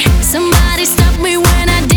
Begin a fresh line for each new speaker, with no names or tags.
Somebody stop me when I